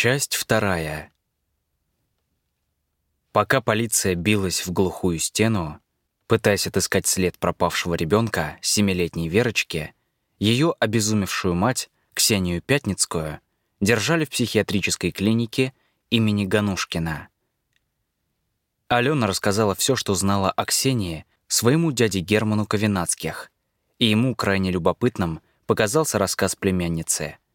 Часть вторая. Пока полиция билась в глухую стену, пытаясь отыскать след пропавшего ребенка, семилетней Верочки, ее обезумевшую мать, Ксению Пятницкую, держали в психиатрической клинике имени Ганушкина. Алена рассказала все, что знала о Ксении, своему дяде Герману Ковенацких, и ему крайне любопытным показался рассказ племянницы —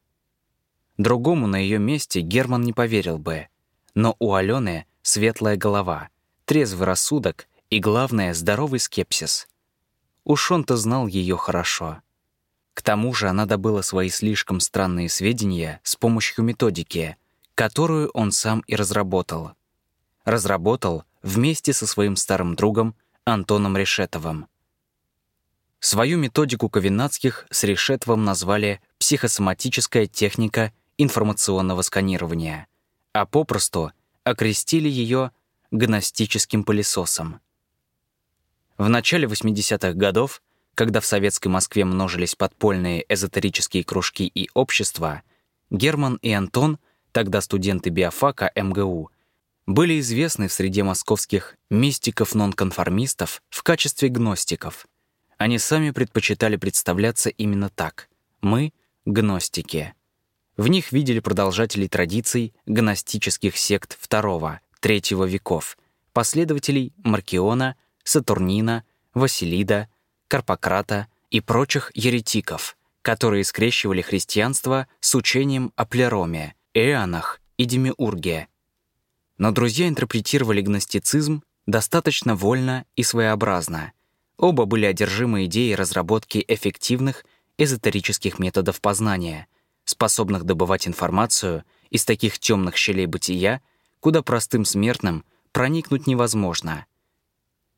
Другому на ее месте Герман не поверил бы. Но у Алены светлая голова, трезвый рассудок и, главное, здоровый скепсис. Уж он-то знал ее хорошо. К тому же она добыла свои слишком странные сведения с помощью методики, которую он сам и разработал. Разработал вместе со своим старым другом Антоном Решетовым. Свою методику Ковенацких с Решетовым назвали «психосоматическая техника информационного сканирования, а попросту окрестили ее гностическим пылесосом. В начале 80-х годов, когда в советской Москве множились подпольные эзотерические кружки и общества, Герман и Антон, тогда студенты биофака МГУ, были известны в среде московских мистиков-нонконформистов в качестве гностиков. Они сами предпочитали представляться именно так. Мы — гностики. В них видели продолжателей традиций гностических сект II-III веков, последователей Маркиона, Сатурнина, Василида, Карпократа и прочих еретиков, которые скрещивали христианство с учением о плероме, эонах и демиурге. Но друзья интерпретировали гностицизм достаточно вольно и своеобразно. Оба были одержимы идеей разработки эффективных эзотерических методов познания — способных добывать информацию из таких темных щелей бытия, куда простым смертным проникнуть невозможно.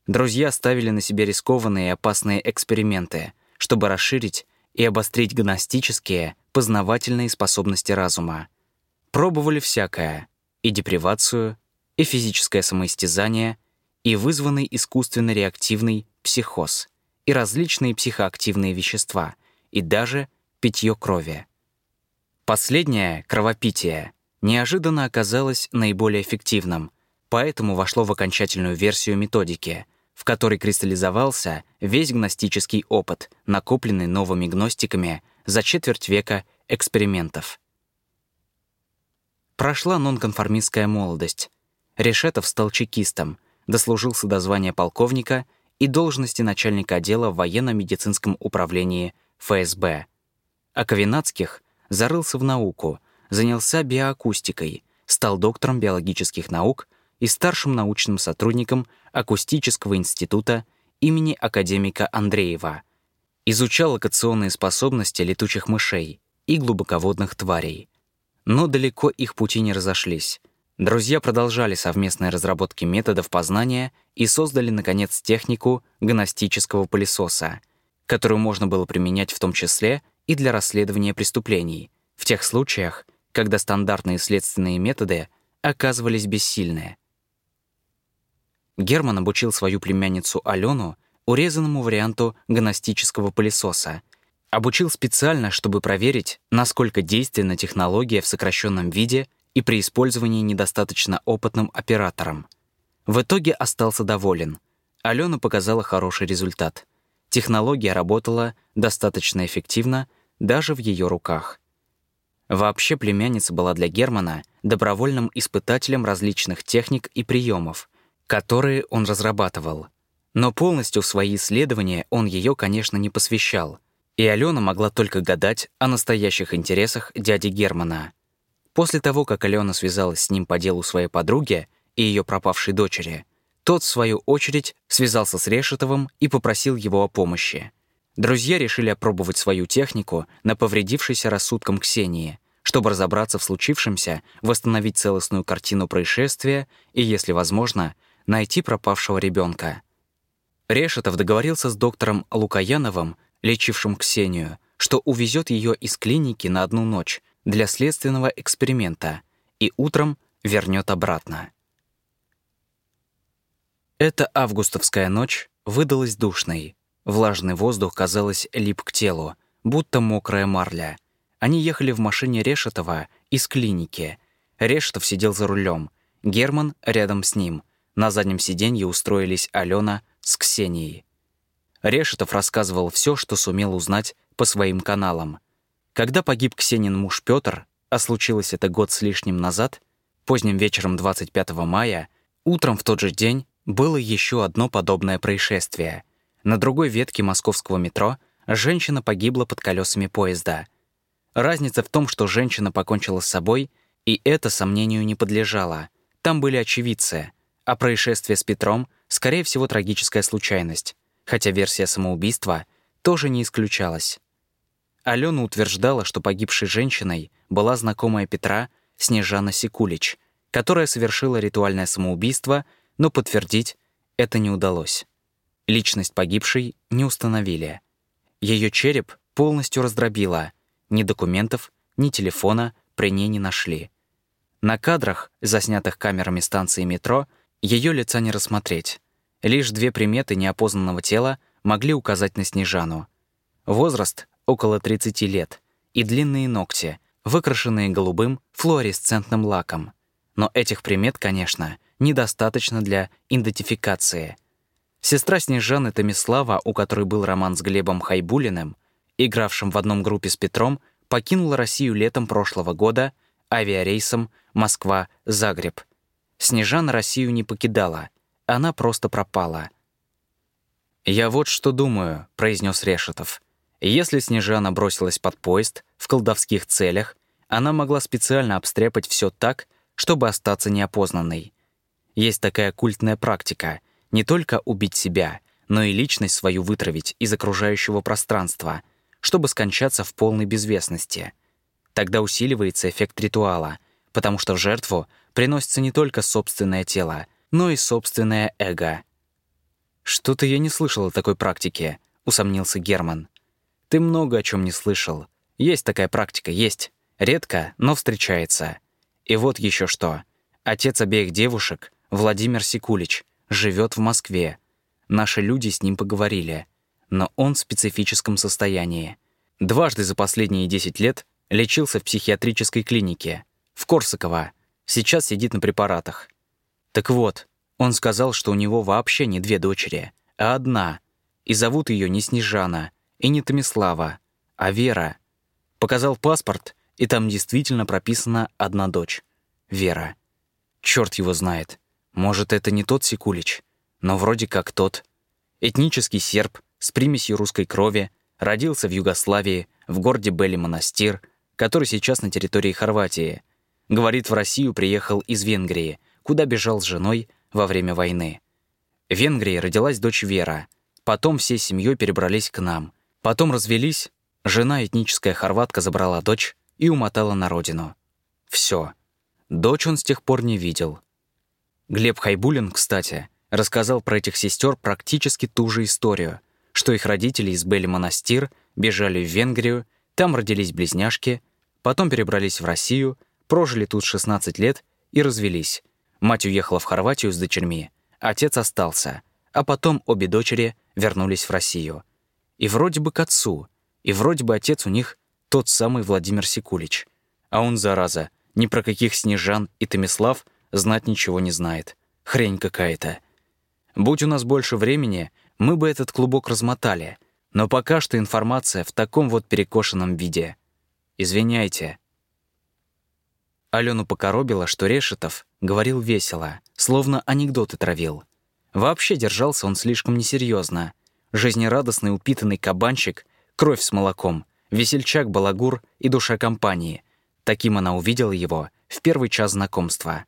Друзья ставили на себе рискованные и опасные эксперименты, чтобы расширить и обострить гностические, познавательные способности разума. Пробовали всякое — и депривацию, и физическое самоистязание, и вызванный искусственно-реактивный психоз, и различные психоактивные вещества, и даже питье крови. Последнее, кровопитие, неожиданно оказалось наиболее эффективным, поэтому вошло в окончательную версию методики, в которой кристаллизовался весь гностический опыт, накопленный новыми гностиками за четверть века экспериментов. Прошла нонконформистская молодость. Решетов стал чекистом, дослужился до звания полковника и должности начальника отдела в военно-медицинском управлении ФСБ. А Ковенацких зарылся в науку, занялся биоакустикой, стал доктором биологических наук и старшим научным сотрудником Акустического института имени академика Андреева. Изучал локационные способности летучих мышей и глубоководных тварей. Но далеко их пути не разошлись. Друзья продолжали совместные разработки методов познания и создали, наконец, технику гностического пылесоса, которую можно было применять в том числе и для расследования преступлений, в тех случаях, когда стандартные следственные методы оказывались бессильны. Герман обучил свою племянницу Алену урезанному варианту гностического пылесоса. Обучил специально, чтобы проверить, насколько действенна технология в сокращенном виде и при использовании недостаточно опытным оператором. В итоге остался доволен. Алена показала хороший результат — Технология работала достаточно эффективно даже в ее руках. Вообще племянница была для Германа добровольным испытателем различных техник и приемов, которые он разрабатывал. Но полностью в свои исследования он ее, конечно, не посвящал, и Алена могла только гадать о настоящих интересах дяди Германа. После того, как Алена связалась с ним по делу своей подруги и ее пропавшей дочери — тот, в свою очередь, связался с Решетовым и попросил его о помощи. Друзья решили опробовать свою технику на повредившейся рассудком Ксении, чтобы разобраться в случившемся, восстановить целостную картину происшествия и, если возможно, найти пропавшего ребенка. Решетов договорился с доктором Лукаяновым, лечившим Ксению, что увезет ее из клиники на одну ночь для следственного эксперимента и утром вернет обратно. Эта августовская ночь выдалась душной. Влажный воздух, казалось, лип к телу, будто мокрая марля. Они ехали в машине Решетова из клиники. Решетов сидел за рулем, Герман рядом с ним. На заднем сиденье устроились Алена с Ксенией. Решетов рассказывал все, что сумел узнать по своим каналам. Когда погиб Ксенин муж Петр, а случилось это год с лишним назад, поздним вечером 25 мая, утром в тот же день было еще одно подобное происшествие. На другой ветке московского метро женщина погибла под колесами поезда. Разница в том, что женщина покончила с собой, и это сомнению не подлежало. Там были очевидцы, а происшествие с Петром, скорее всего, трагическая случайность, хотя версия самоубийства тоже не исключалась. Алена утверждала, что погибшей женщиной была знакомая Петра Снежана Секулич, которая совершила ритуальное самоубийство, но подтвердить это не удалось. Личность погибшей не установили. Ее череп полностью раздробило. Ни документов, ни телефона при ней не нашли. На кадрах, заснятых камерами станции метро, ее лица не рассмотреть. Лишь две приметы неопознанного тела могли указать на Снежану. Возраст около 30 лет, и длинные ногти, выкрашенные голубым флуоресцентным лаком. Но этих примет, конечно, недостаточно для идентификации. Сестра Снежаны Томислава, у которой был роман с Глебом Хайбулиным, игравшим в одном группе с Петром, покинула Россию летом прошлого года авиарейсом Москва-Загреб. Снежана Россию не покидала, она просто пропала. «Я вот что думаю», — произнес Решетов. Если Снежана бросилась под поезд в колдовских целях, она могла специально обстряпать все так, чтобы остаться неопознанной. Есть такая культная практика — не только убить себя, но и личность свою вытравить из окружающего пространства, чтобы скончаться в полной безвестности. Тогда усиливается эффект ритуала, потому что в жертву приносится не только собственное тело, но и собственное эго. «Что-то я не слышал о такой практике», — усомнился Герман. Ты много о чем не слышал. Есть такая практика, есть. Редко, но встречается. И вот еще что. Отец обеих девушек, Владимир Секулич, живет в Москве. Наши люди с ним поговорили. Но он в специфическом состоянии. Дважды за последние 10 лет лечился в психиатрической клинике. В Корсаково. Сейчас сидит на препаратах. Так вот, он сказал, что у него вообще не две дочери, а одна. И зовут ее не Снежана, и не Томислава, а Вера. Показал паспорт, и там действительно прописана одна дочь — Вера. Черт его знает. Может, это не тот Секулич, но вроде как тот. Этнический серб с примесью русской крови родился в Югославии, в городе Бели-Монастир, который сейчас на территории Хорватии. Говорит, в Россию приехал из Венгрии, куда бежал с женой во время войны. В Венгрии родилась дочь Вера. Потом всей семьей перебрались к нам. Потом развелись, жена этническая хорватка забрала дочь и умотала на родину. Все. Дочь он с тех пор не видел. Глеб Хайбулин, кстати, рассказал про этих сестер практически ту же историю, что их родители из Бели-Монастир бежали в Венгрию, там родились близняшки, потом перебрались в Россию, прожили тут 16 лет и развелись. Мать уехала в Хорватию с дочерьми, отец остался, а потом обе дочери вернулись в Россию — и вроде бы к отцу, и вроде бы отец у них тот самый Владимир Секулич. А он, зараза, ни про каких Снежан и Томислав знать ничего не знает. Хрень какая-то. Будь у нас больше времени, мы бы этот клубок размотали. Но пока что информация в таком вот перекошенном виде. Извиняйте. Алену покоробило, что Решетов говорил весело, словно анекдоты травил. Вообще держался он слишком несерьезно — жизнерадостный упитанный кабанчик, кровь с молоком, весельчак, балагур и душа компании. Таким она увидела его в первый час знакомства.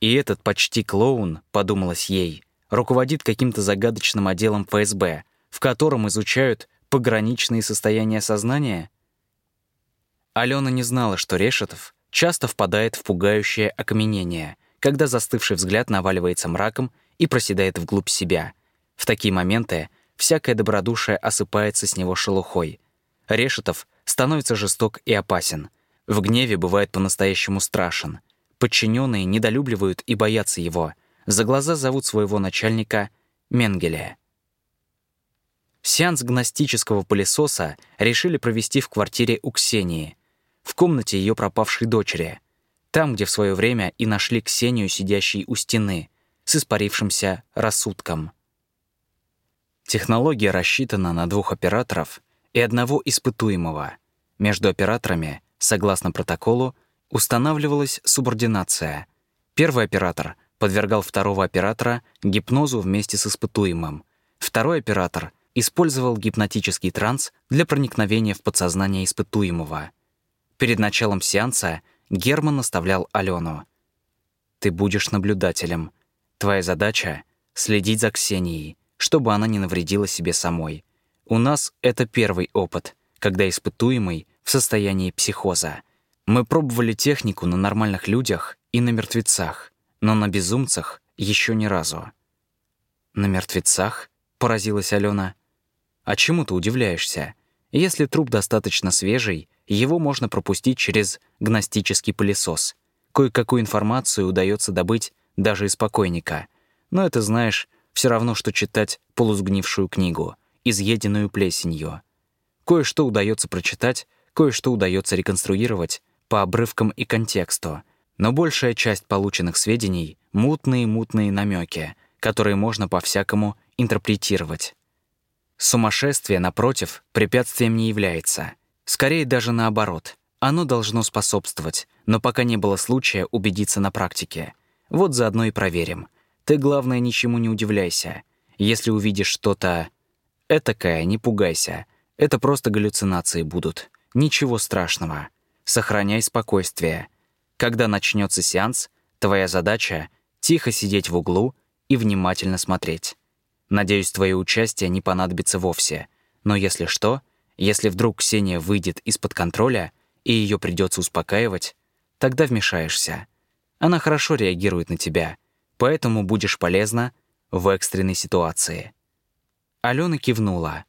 И этот почти клоун, подумалось ей, руководит каким-то загадочным отделом ФСБ, в котором изучают пограничные состояния сознания? Алена не знала, что Решетов часто впадает в пугающее окаменение, когда застывший взгляд наваливается мраком и проседает вглубь себя. В такие моменты всякое добродушие осыпается с него шелухой. Решетов становится жесток и опасен. В гневе бывает по-настоящему страшен. Подчиненные недолюбливают и боятся его. За глаза зовут своего начальника Менгеле. Сеанс гностического пылесоса решили провести в квартире у Ксении, в комнате ее пропавшей дочери. Там, где в свое время и нашли Ксению, сидящей у стены, с испарившимся рассудком. Технология рассчитана на двух операторов и одного испытуемого. Между операторами, согласно протоколу, устанавливалась субординация. Первый оператор подвергал второго оператора гипнозу вместе с испытуемым. Второй оператор использовал гипнотический транс для проникновения в подсознание испытуемого. Перед началом сеанса Герман наставлял Алену. «Ты будешь наблюдателем. Твоя задача — следить за Ксенией, чтобы она не навредила себе самой. У нас это первый опыт, когда испытуемый в состоянии психоза. Мы пробовали технику на нормальных людях и на мертвецах, но на безумцах еще ни разу. «На мертвецах?» — поразилась Алена. «А чему ты удивляешься? Если труп достаточно свежий, его можно пропустить через гностический пылесос. Кое-какую информацию удается добыть даже из покойника. Но это, знаешь, все равно, что читать полусгнившую книгу, изъеденную плесенью. Кое-что удается прочитать, кое-что удается реконструировать, по обрывкам и контексту, но большая часть полученных сведений — мутные-мутные намеки, которые можно по-всякому интерпретировать. Сумасшествие, напротив, препятствием не является. Скорее даже наоборот. Оно должно способствовать, но пока не было случая убедиться на практике. Вот заодно и проверим. Ты, главное, ничему не удивляйся. Если увидишь что-то этакое, не пугайся. Это просто галлюцинации будут. Ничего страшного. Сохраняй спокойствие. Когда начнется сеанс, твоя задача — тихо сидеть в углу и внимательно смотреть. Надеюсь, твое участие не понадобится вовсе. Но если что, если вдруг Ксения выйдет из-под контроля и ее придется успокаивать, тогда вмешаешься. Она хорошо реагирует на тебя, поэтому будешь полезна в экстренной ситуации. Алена кивнула.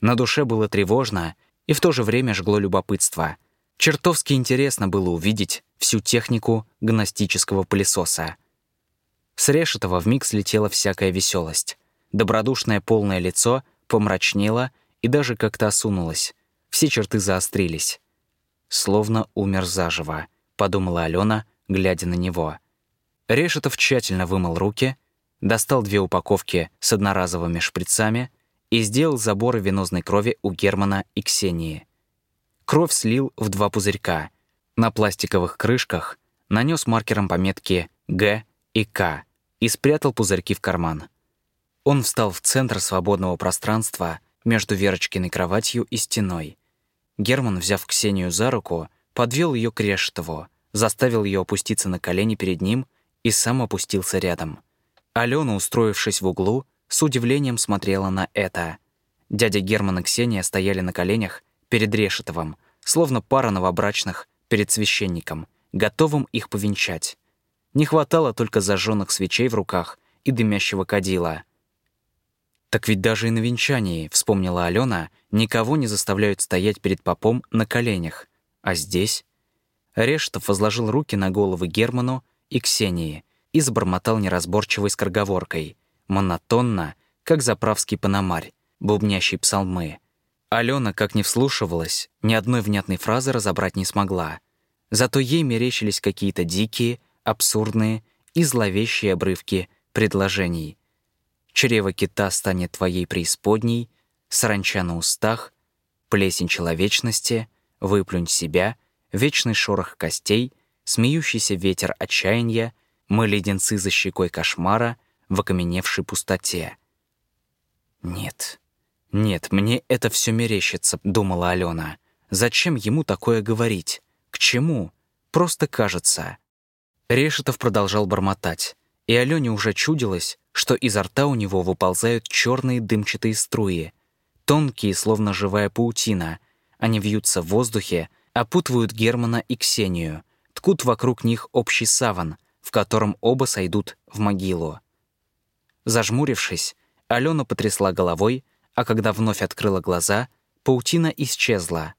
На душе было тревожно и в то же время жгло любопытство — Чертовски интересно было увидеть всю технику гностического пылесоса. С Решетова вмиг слетела всякая веселость. Добродушное полное лицо помрачнело и даже как-то осунулось. Все черты заострились. «Словно умер заживо», — подумала Алена, глядя на него. Решетов тщательно вымыл руки, достал две упаковки с одноразовыми шприцами и сделал заборы венозной крови у Германа и Ксении — Кровь слил в два пузырька. На пластиковых крышках нанес маркером пометки «Г» и «К» и спрятал пузырьки в карман. Он встал в центр свободного пространства между Верочкиной кроватью и стеной. Герман, взяв Ксению за руку, подвел ее к Решетову, заставил ее опуститься на колени перед ним и сам опустился рядом. Алена, устроившись в углу, с удивлением смотрела на это. Дядя Герман и Ксения стояли на коленях перед Решетовым, словно пара новобрачных перед священником, готовым их повенчать. Не хватало только зажженных свечей в руках и дымящего кадила. «Так ведь даже и на венчании», — вспомнила Алена, «никого не заставляют стоять перед попом на коленях. А здесь...» Решетов возложил руки на головы Герману и Ксении и забормотал неразборчивой скороговоркой, монотонно, как заправский паномарь, бубнящий псалмы. Алена, как не вслушивалась, ни одной внятной фразы разобрать не смогла. Зато ей мерещились какие-то дикие, абсурдные и зловещие обрывки предложений. «Чрево кита станет твоей преисподней», «Саранча на устах», «Плесень человечности», «Выплюнь себя», «Вечный шорох костей», «Смеющийся ветер отчаяния», «Мы леденцы за щекой кошмара», «В окаменевшей пустоте». Нет, «Нет, мне это все мерещится», — думала Алена. «Зачем ему такое говорить? К чему? Просто кажется». Решетов продолжал бормотать, и Алене уже чудилось, что изо рта у него выползают черные дымчатые струи, тонкие, словно живая паутина. Они вьются в воздухе, опутывают Германа и Ксению, ткут вокруг них общий саван, в котором оба сойдут в могилу. Зажмурившись, Алена потрясла головой, а когда вновь открыла глаза, паутина исчезла.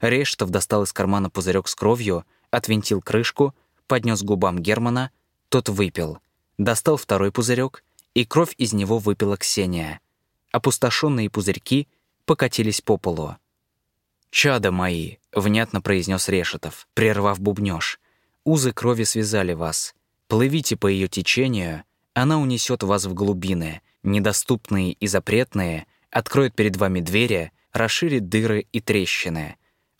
Рештов достал из кармана пузырек с кровью, отвинтил крышку, поднес губам Германа, тот выпил. Достал второй пузырек, и кровь из него выпила Ксения. Опустошенные пузырьки покатились по полу. «Чада мои!» — внятно произнес Решетов, прервав бубнёж. Узы крови связали вас. Плывите по ее течению, она унесет вас в глубины, недоступные и запретные, откроет перед вами двери, расширит дыры и трещины.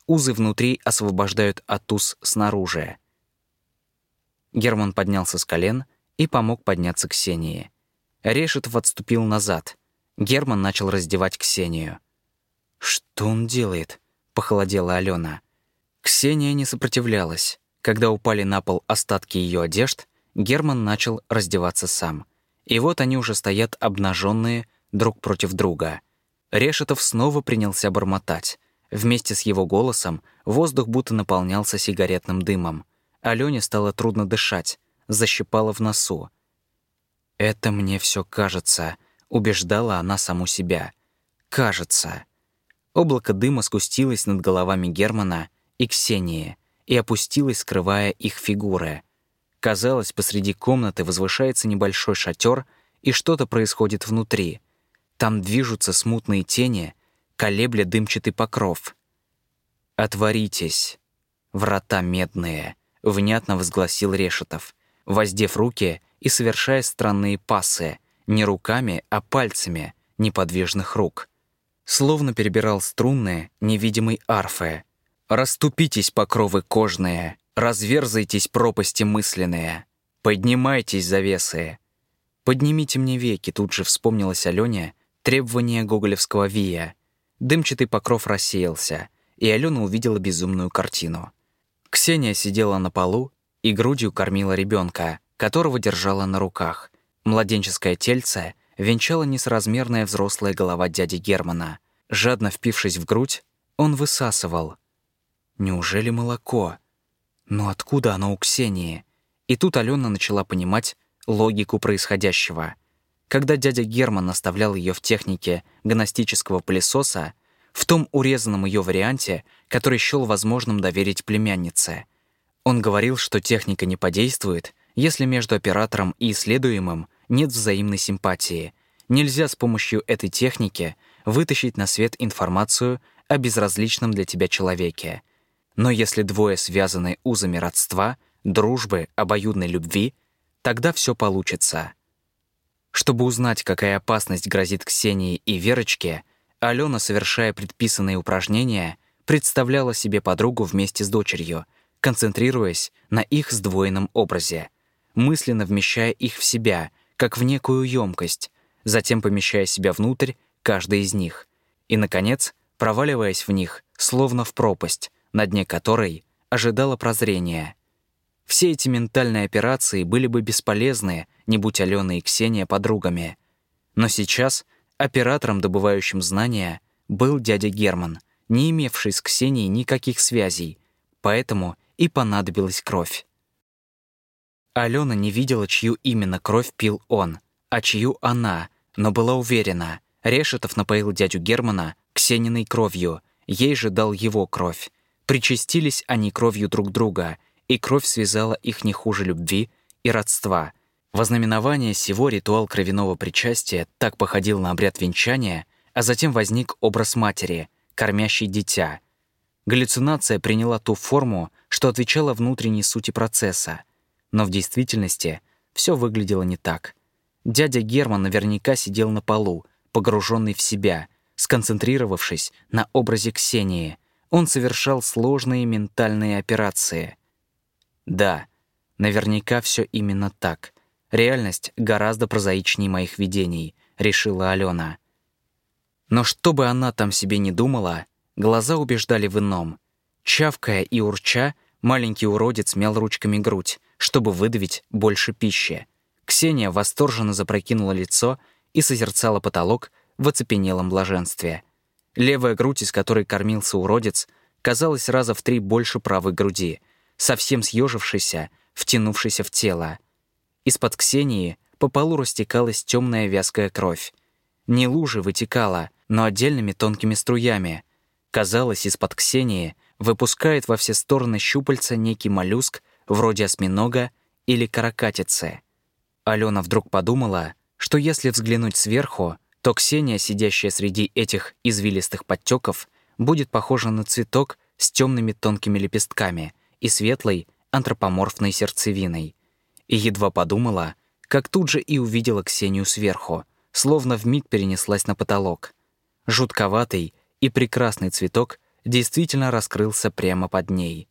Узы внутри освобождают от уз снаружи. Герман поднялся с колен и помог подняться Ксении. Решетов отступил назад. Герман начал раздевать Ксению. «Что он делает?» — похолодела Алена. Ксения не сопротивлялась. Когда упали на пол остатки ее одежд, Герман начал раздеваться сам. И вот они уже стоят обнаженные друг против друга. Решетов снова принялся бормотать. Вместе с его голосом воздух будто наполнялся сигаретным дымом. Алене стало трудно дышать, защипало в носу. «Это мне все кажется», — убеждала она саму себя. «Кажется». Облако дыма скустилось над головами Германа и Ксении и опустилось, скрывая их фигуры. Казалось, посреди комнаты возвышается небольшой шатер, и что-то происходит внутри. Там движутся смутные тени, колебля дымчатый покров. «Отворитесь, врата медные», — внятно возгласил Решетов, воздев руки и совершая странные пасы, не руками, а пальцами неподвижных рук. Словно перебирал струнные невидимой арфы. «Раступитесь, покровы кожные, разверзайтесь, пропасти мысленные, поднимайтесь, завесы». «Поднимите мне веки», тут же вспомнилась Алене требование гоголевского вия. Дымчатый покров рассеялся, и Алена увидела безумную картину. Ксения сидела на полу и грудью кормила ребенка, которого держала на руках. Младенческое тельце венчала несразмерная взрослая голова дяди Германа. Жадно впившись в грудь, он высасывал. Неужели молоко? Но откуда оно у Ксении? И тут Алена начала понимать логику происходящего. Когда дядя Герман оставлял ее в технике гностического пылесоса, в том урезанном ее варианте, который счел возможным доверить племяннице, он говорил, что техника не подействует, если между оператором и исследуемым нет взаимной симпатии. Нельзя с помощью этой техники вытащить на свет информацию о безразличном для тебя человеке. Но если двое связаны узами родства, дружбы, обоюдной любви, тогда все получится. Чтобы узнать, какая опасность грозит Ксении и Верочке, Алена, совершая предписанные упражнения, представляла себе подругу вместе с дочерью, концентрируясь на их сдвоенном образе мысленно вмещая их в себя, как в некую емкость, затем помещая себя внутрь каждой из них, и, наконец, проваливаясь в них, словно в пропасть, на дне которой ожидало прозрение. Все эти ментальные операции были бы бесполезны, не будь Алена и Ксения подругами. Но сейчас оператором, добывающим знания, был дядя Герман, не имевший с Ксенией никаких связей, поэтому и понадобилась кровь. Алена не видела, чью именно кровь пил он, а чью она, но была уверена. Решетов напоил дядю Германа Ксениной кровью, ей же дал его кровь. Причастились они кровью друг друга, и кровь связала их не хуже любви и родства. Вознаменование сего ритуал кровяного причастия так походил на обряд венчания, а затем возник образ матери, кормящей дитя. Галлюцинация приняла ту форму, что отвечала внутренней сути процесса — но в действительности все выглядело не так. Дядя Герман наверняка сидел на полу, погруженный в себя, сконцентрировавшись на образе Ксении. Он совершал сложные ментальные операции. Да, наверняка все именно так. Реальность гораздо прозаичнее моих видений, решила Алена. Но что бы она там себе не думала, глаза убеждали в ином. Чавкая и урча, маленький уродец мял ручками грудь, чтобы выдавить больше пищи. Ксения восторженно запрокинула лицо и созерцала потолок в оцепенелом блаженстве. Левая грудь, из которой кормился уродец, казалась раза в три больше правой груди, совсем съежившейся, втянувшейся в тело. Из-под Ксении по полу растекалась темная вязкая кровь. Не лужи вытекала, но отдельными тонкими струями. Казалось, из-под Ксении выпускает во все стороны щупальца некий моллюск вроде осьминога или каракатицы. Алена вдруг подумала, что если взглянуть сверху, то Ксения, сидящая среди этих извилистых подтеков, будет похожа на цветок с темными тонкими лепестками и светлой антропоморфной сердцевиной. И едва подумала, как тут же и увидела Ксению сверху, словно вмиг перенеслась на потолок. Жутковатый и прекрасный цветок действительно раскрылся прямо под ней.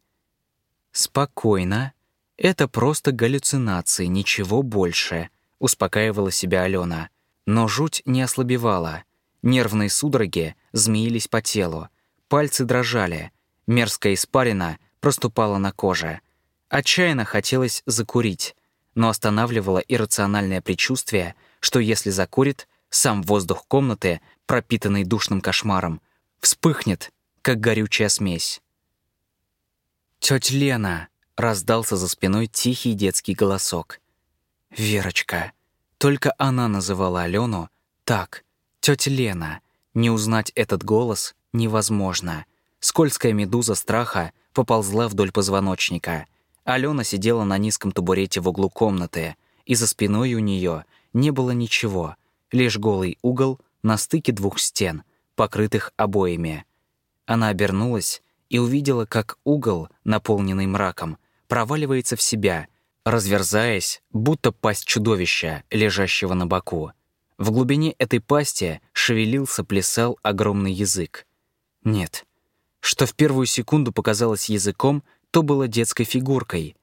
«Спокойно. Это просто галлюцинации, ничего больше», — успокаивала себя Алена. Но жуть не ослабевала. Нервные судороги змеились по телу. Пальцы дрожали. Мерзкая испарина проступала на коже. Отчаянно хотелось закурить, но останавливало иррациональное предчувствие, что если закурит, сам воздух комнаты, пропитанный душным кошмаром, вспыхнет, как горючая смесь. «Тётя Лена!» — раздался за спиной тихий детский голосок. «Верочка!» Только она называла Алену так, тетя Лена. Не узнать этот голос невозможно. Скользкая медуза страха поползла вдоль позвоночника. Алена сидела на низком табурете в углу комнаты, и за спиной у нее не было ничего, лишь голый угол на стыке двух стен, покрытых обоями. Она обернулась и увидела, как угол, наполненный мраком, проваливается в себя — разверзаясь, будто пасть чудовища, лежащего на боку. В глубине этой пасти шевелился, плясал огромный язык. Нет. Что в первую секунду показалось языком, то было детской фигуркой.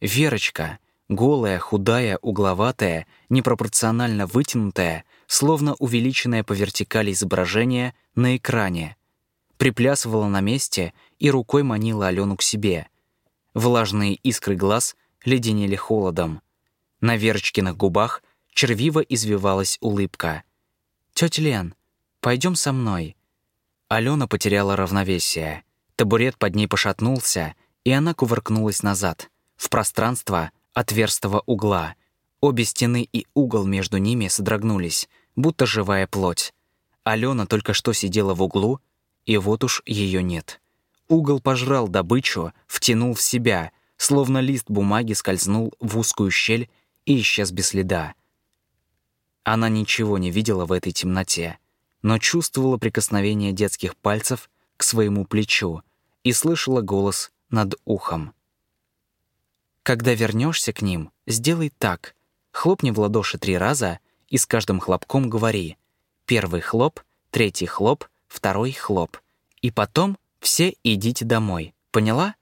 Верочка, голая, худая, угловатая, непропорционально вытянутая, словно увеличенное по вертикали изображение на экране. Приплясывала на месте и рукой манила Алену к себе. Влажные искры глаз — леденели холодом. На Верочкиных губах червиво извивалась улыбка. «Тётя Лен, пойдем со мной». Алена потеряла равновесие. Табурет под ней пошатнулся, и она кувыркнулась назад, в пространство отверстого угла. Обе стены и угол между ними содрогнулись, будто живая плоть. Алена только что сидела в углу, и вот уж ее нет. Угол пожрал добычу, втянул в себя, словно лист бумаги скользнул в узкую щель и исчез без следа. Она ничего не видела в этой темноте, но чувствовала прикосновение детских пальцев к своему плечу и слышала голос над ухом. «Когда вернешься к ним, сделай так. Хлопни в ладоши три раза и с каждым хлопком говори. Первый хлоп, третий хлоп, второй хлоп. И потом все идите домой. Поняла?»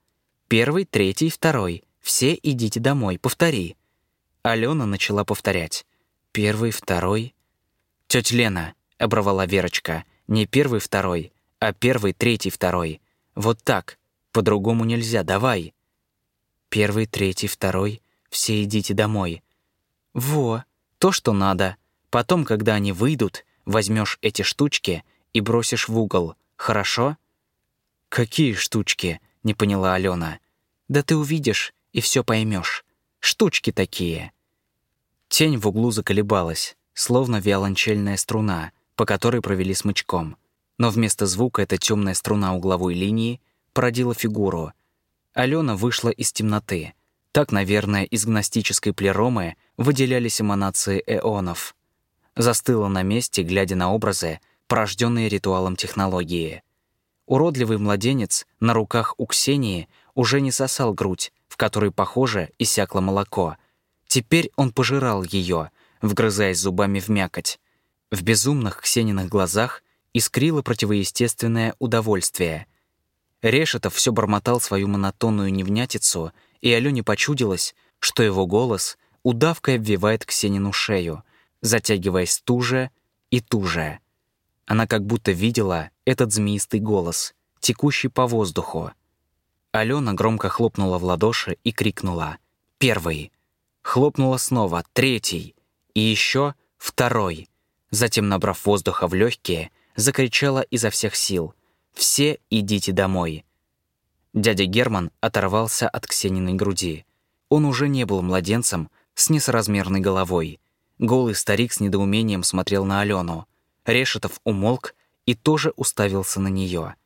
Первый, третий, второй. Все идите домой, повтори». Алена начала повторять. Первый, второй. «Тётя Лена», — оборвала Верочка, «не первый, второй, а первый, третий, второй. Вот так. По-другому нельзя, давай». Первый, третий, второй. Все идите домой. Во, то, что надо. Потом, когда они выйдут, возьмешь эти штучки и бросишь в угол. Хорошо? Какие штучки? — не поняла Алена. «Да ты увидишь и все поймешь. Штучки такие». Тень в углу заколебалась, словно виолончельная струна, по которой провели смычком. Но вместо звука эта темная струна угловой линии породила фигуру. Алена вышла из темноты. Так, наверное, из гностической плеромы выделялись эманации эонов. Застыла на месте, глядя на образы, порожденные ритуалом технологии — Уродливый младенец на руках у Ксении уже не сосал грудь, в которой, похоже, иссякло молоко. Теперь он пожирал ее, вгрызаясь зубами в мякоть. В безумных Ксениных глазах искрило противоестественное удовольствие. Решетов все бормотал свою монотонную невнятицу, и Алёне почудилось, что его голос удавкой обвивает Ксенину шею, затягиваясь туже и туже. Она как будто видела этот змеистый голос, текущий по воздуху. Алена громко хлопнула в ладоши и крикнула «Первый!». Хлопнула снова «Третий!» и еще «Второй!». Затем, набрав воздуха в легкие, закричала изо всех сил «Все идите домой!». Дядя Герман оторвался от Ксениной груди. Он уже не был младенцем с несоразмерной головой. Голый старик с недоумением смотрел на Алену. Решетов умолк и тоже уставился на нее.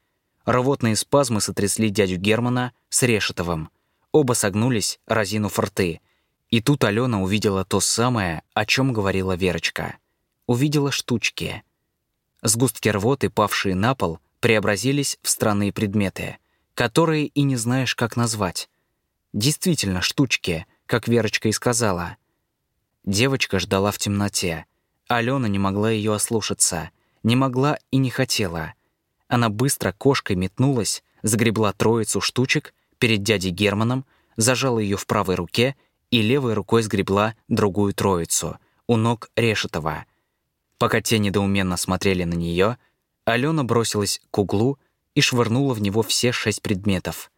Рвотные спазмы сотрясли дядю Германа с Решетовым. Оба согнулись, разинув рты. И тут Алена увидела то самое, о чем говорила Верочка. Увидела штучки. Сгустки рвоты, павшие на пол, преобразились в странные предметы, которые и не знаешь, как назвать. Действительно, штучки, как Верочка и сказала. Девочка ждала в темноте. Алена не могла ее ослушаться. Не могла и не хотела. Она быстро кошкой метнулась, загребла троицу штучек перед дядей Германом, зажала ее в правой руке и левой рукой сгребла другую троицу у ног Решетова. Пока те недоуменно смотрели на нее, Алена бросилась к углу и швырнула в него все шесть предметов.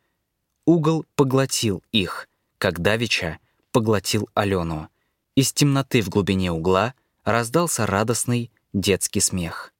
Угол поглотил их, как Давича поглотил Алену. Из темноты в глубине угла раздался радостный детский смех.